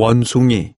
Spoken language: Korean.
원숭이.